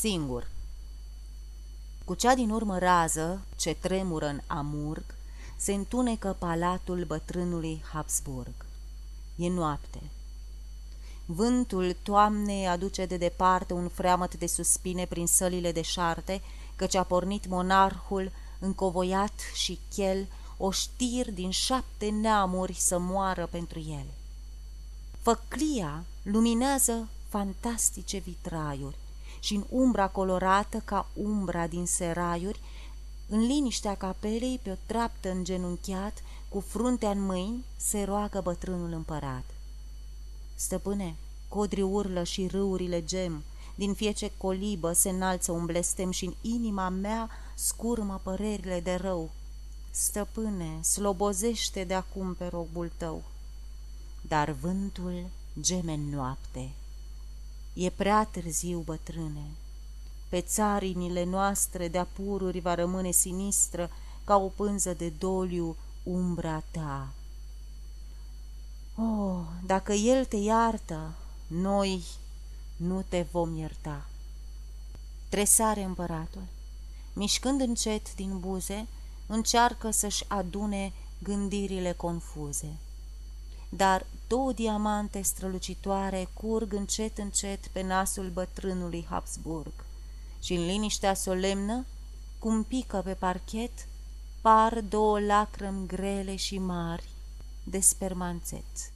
singur. Cu cea din urmă rază, ce tremură în amurg, se întunecă palatul bătrânului Habsburg. E noapte. Vântul toamnei aduce de departe un freamăt de suspine prin sălile deșarte, căci a pornit monarhul, încovoiat și chel, o știr din șapte neamuri să moară pentru el. Făclia luminează fantastice vitraiuri și în umbra colorată ca umbra din seraiuri, în liniștea capelei, pe o treaptă îngenunchiat, cu fruntea în mâini, se roagă bătrânul împărat. Stăpâne, codri urlă și râurile gem, din fiece colibă se înalță un blestem și în inima mea scurmă părerile de rău. Stăpâne, slobozește de acum pe robul tău. Dar vântul geme în noapte. E prea târziu, bătrâne. Pe țarinile noastre de apururi va rămâne sinistră ca o pânză de doliu umbra ta. Oh, dacă el te iartă, noi nu te vom ierta. Tresare împăratul, mișcând încet din buze, încearcă să-și adune gândirile confuze. Dar două diamante strălucitoare curg încet încet pe nasul bătrânului Habsburg și în liniștea solemnă, cum pică pe parchet, par două lacrămi grele și mari de spermanțet.